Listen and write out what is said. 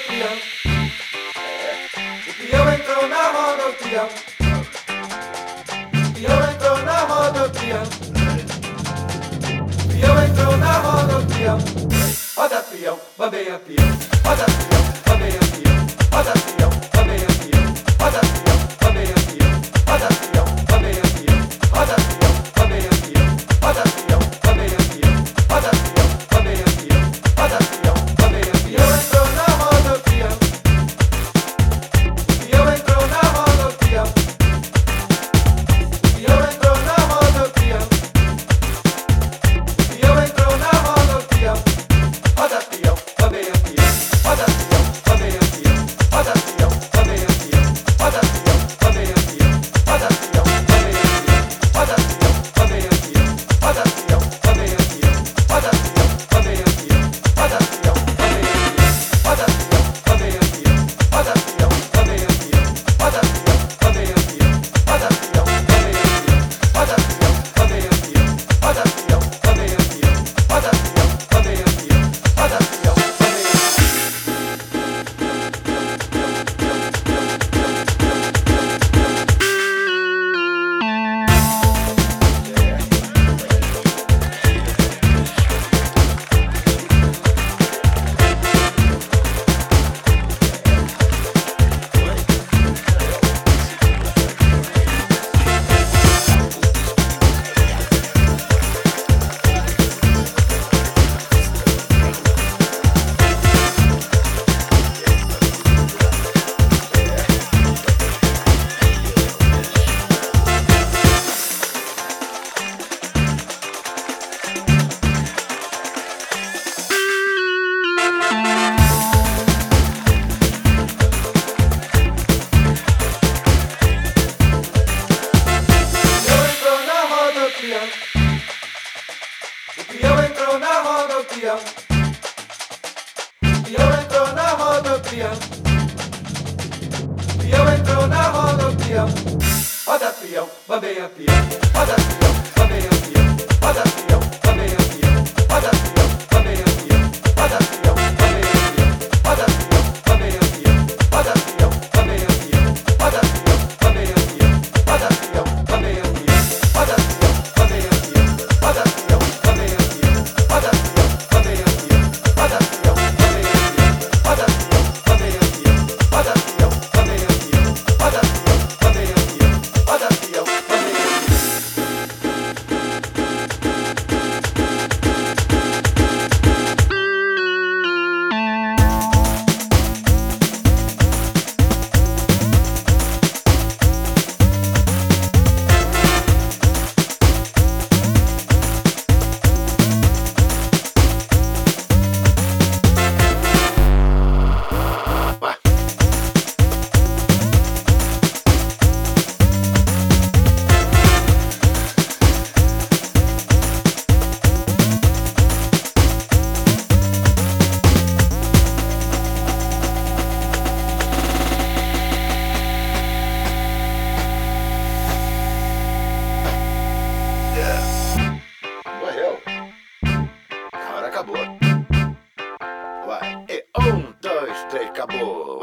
o. O entrou na roda, Pião entrou na roda, Pião entrou na roda, o peão. Roda pião, bambeia pião. Roda pião, bambeia pião. Roda. rodopia. E eu entro na rodopia. E eu entro na rodopia. Roda pião, bambeia peão, roda pião. vai. E um, dois, três, acabou.